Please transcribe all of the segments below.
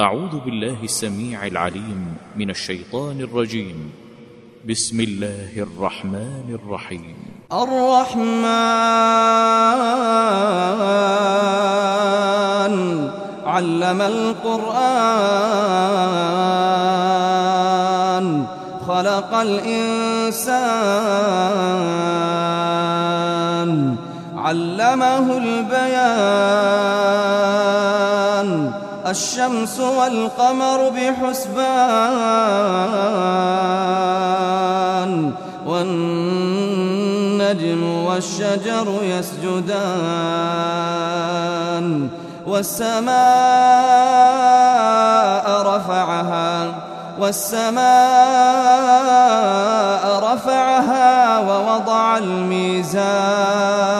أعوذ بالله السميع العليم من الشيطان الرجيم. بسم الله الرحمن الرحيم. الرحمن علم القرآن خلق الإنسان علمه البيان. الشمس والقمر بحسبان والنجم والشجر يسجدان والسماء رفعها والسماء رفعها ووضع الميزان.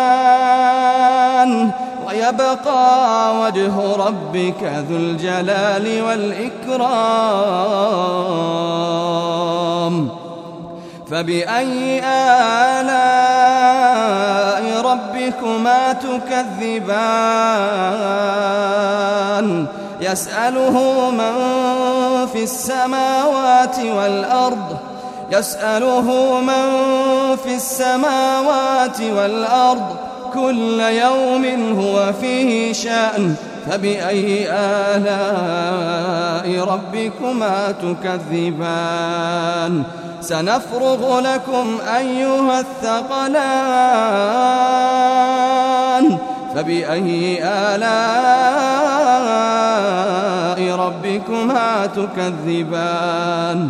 ويبقى وجه ربك ذو الجلال والإكرام. فبأي آلاء ربكما تكذبان؟ يسأله من في السماوات والأرض يسأله من في السماوات والأرض كل يوم هو فيه شأن فبأي آلاء ربكما تكذبان؟ سنفرغ لكم أيها الثقلان فبأي آلاء ربكما تكذبان؟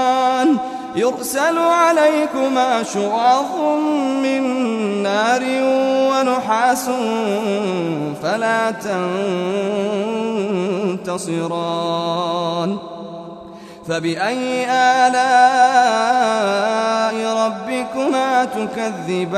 يرسل عليكما شواظ من نار ونحاس فلا تنتصران. فبأي آلاء ربكما تكذبان؟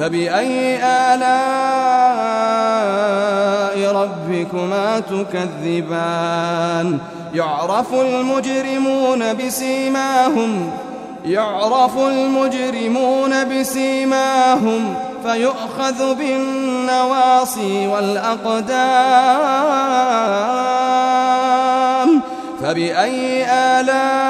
فبأي آلاء ربكما تكذبان؟ يعرف المجرمون بسيماهم يعرف المجرمون بسيماهم فيؤخذ بالنواصي والأقدام. فبأي آلاء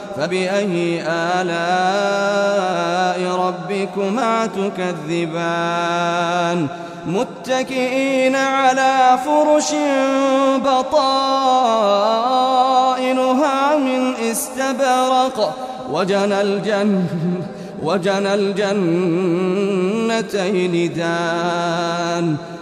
فبأي آلاء ربكما تكذبان؟ متكئين على فرش بطائنها من استبرق. وجنى الجنة وجنى الجنتين دان.